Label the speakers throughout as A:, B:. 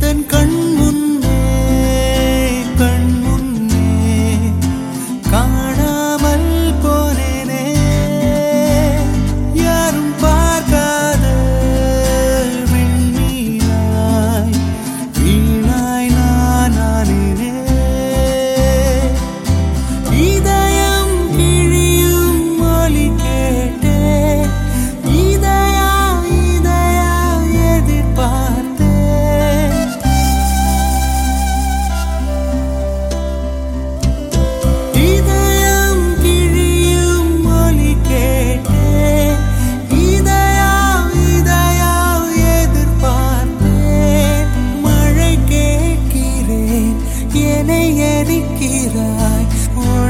A: தன் கண்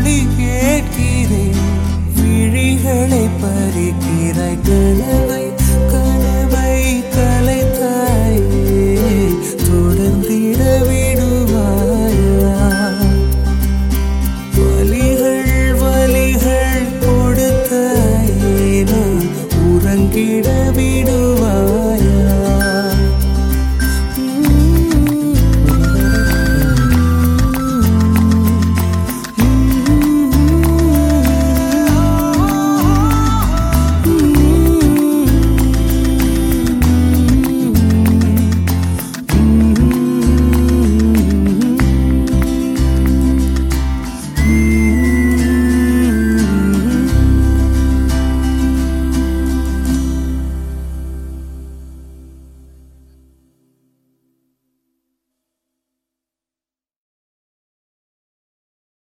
A: ஒளி கேட்கிறேன் விழிகளை பறிக்கிறாய் கனவு